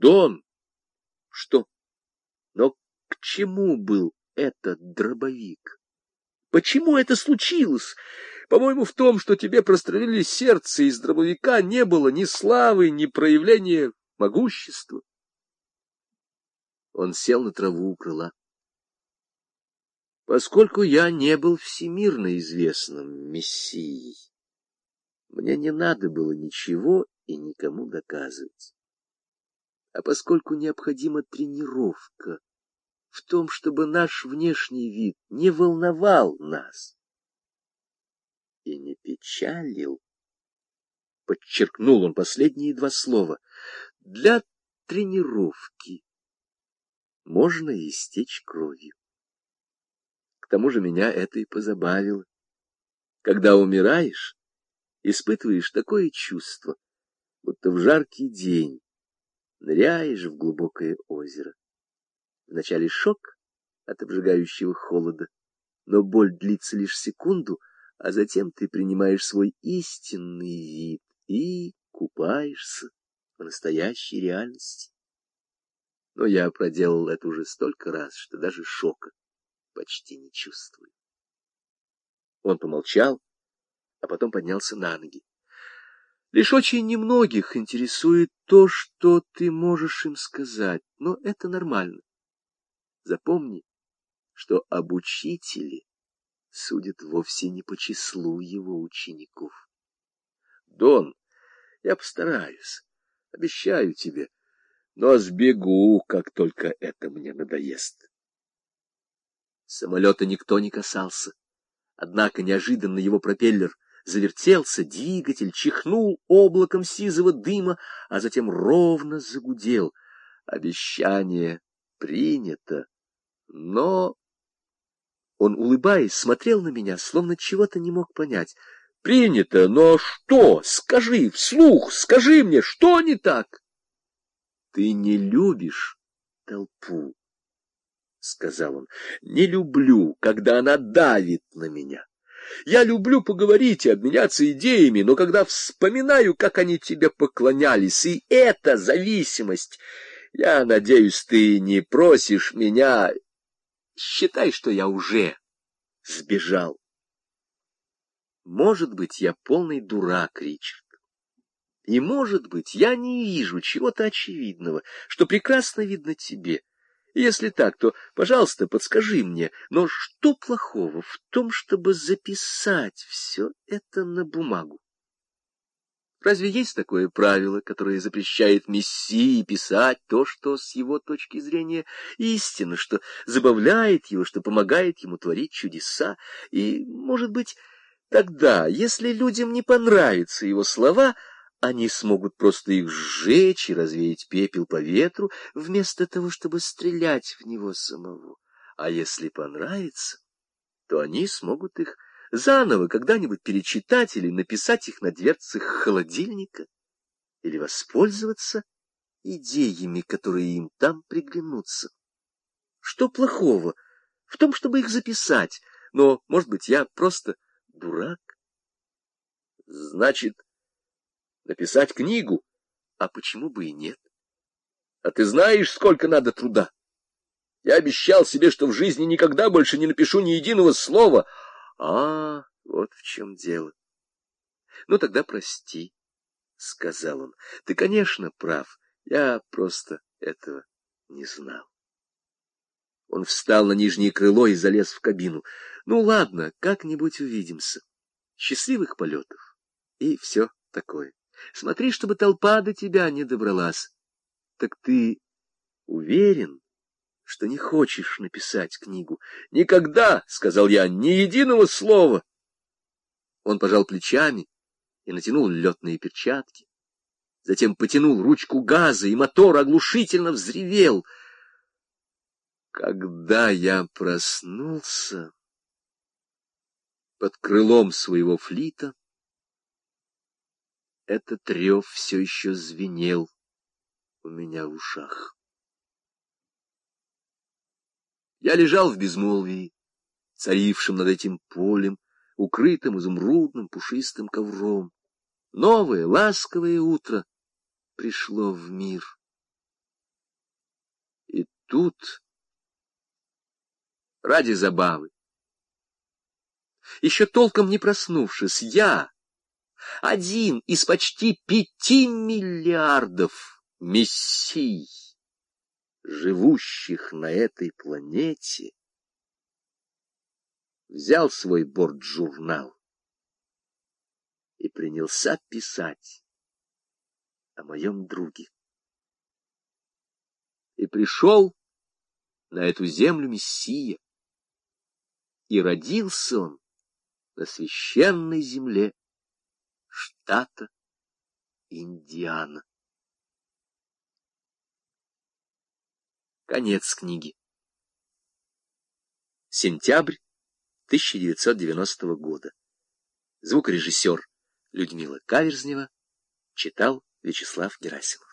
Дон! Что? Но к чему был этот дробовик? Почему это случилось? По-моему, в том, что тебе прострелили сердце, из дробовика не было ни славы, ни проявления могущества. Он сел на траву у крыла. Поскольку я не был всемирно известным мессией, мне не надо было ничего и никому доказывать. А поскольку необходима тренировка в том, чтобы наш внешний вид не волновал нас и не печалил, подчеркнул он последние два слова, для тренировки можно истечь кровью. К тому же меня это и позабавило. Когда умираешь, испытываешь такое чувство, будто в жаркий день ныряешь в глубокое озеро. Вначале шок от обжигающего холода, но боль длится лишь секунду, а затем ты принимаешь свой истинный вид и купаешься в настоящей реальности. Но я проделал это уже столько раз, что даже шока почти не чувствую. Он помолчал, а потом поднялся на ноги. Лишь очень немногих интересует то, что ты можешь им сказать, но это нормально. Запомни, что об учителе судят вовсе не по числу его учеников. Дон, я постараюсь, обещаю тебе, но сбегу, как только это мне надоест. Самолета никто не касался, однако неожиданно его пропеллер завертелся, двигатель чихнул облаком сизого дыма, а затем ровно загудел. Обещание принято, но... Он, улыбаясь, смотрел на меня, словно чего-то не мог понять. «Принято, но что? Скажи, вслух, скажи мне, что не так?» «Ты не любишь толпу», — сказал он. «Не люблю, когда она давит на меня. Я люблю поговорить и обменяться идеями, но когда вспоминаю, как они тебе поклонялись, и эта зависимость, я надеюсь, ты не просишь меня... Считай, что я уже сбежал. Может быть, я полный дурак, Ричард. И, может быть, я не вижу чего-то очевидного, что прекрасно видно тебе. Если так, то, пожалуйста, подскажи мне, но что плохого в том, чтобы записать все это на бумагу? Разве есть такое правило, которое запрещает Мессии писать то, что с его точки зрения истина, что забавляет его, что помогает ему творить чудеса? И, может быть, тогда, если людям не понравятся его слова, они смогут просто их сжечь и развеять пепел по ветру, вместо того, чтобы стрелять в него самого. А если понравится, то они смогут их заново когда-нибудь перечитать или написать их на дверцах холодильника, или воспользоваться идеями, которые им там приглянутся. Что плохого в том, чтобы их записать? Но, может быть, я просто дурак? Значит, написать книгу. А почему бы и нет? А ты знаешь, сколько надо труда? Я обещал себе, что в жизни никогда больше не напишу ни единого слова. А, вот в чем дело. Ну, тогда прости, — сказал он. Ты, конечно, прав. Я просто этого не знал. Он встал на нижнее крыло и залез в кабину. Ну, ладно, как-нибудь увидимся. Счастливых полетов. И все такое. Смотри, чтобы толпа до тебя не добралась. Так ты уверен, что не хочешь написать книгу? Никогда, — сказал я, — ни единого слова. Он пожал плечами и натянул летные перчатки. Затем потянул ручку газа, и мотор оглушительно взревел. Когда я проснулся под крылом своего флита, этот рев все еще звенел у меня в ушах. Я лежал в безмолвии, царившем над этим полем, укрытым изумрудным пушистым ковром. Новое, ласковое утро пришло в мир. тут, ради забавы, еще толком не проснувшись, я, один из почти пяти миллиардов мессий, живущих на этой планете, взял свой борт-журнал и принялся писать о моем друге. И пришел на эту землю Мессия, и родился он на священной земле штата Индиана. Конец книги. Сентябрь 1990 года. Звукорежиссер Людмила Каверзнева читал Вячеслав Герасимов.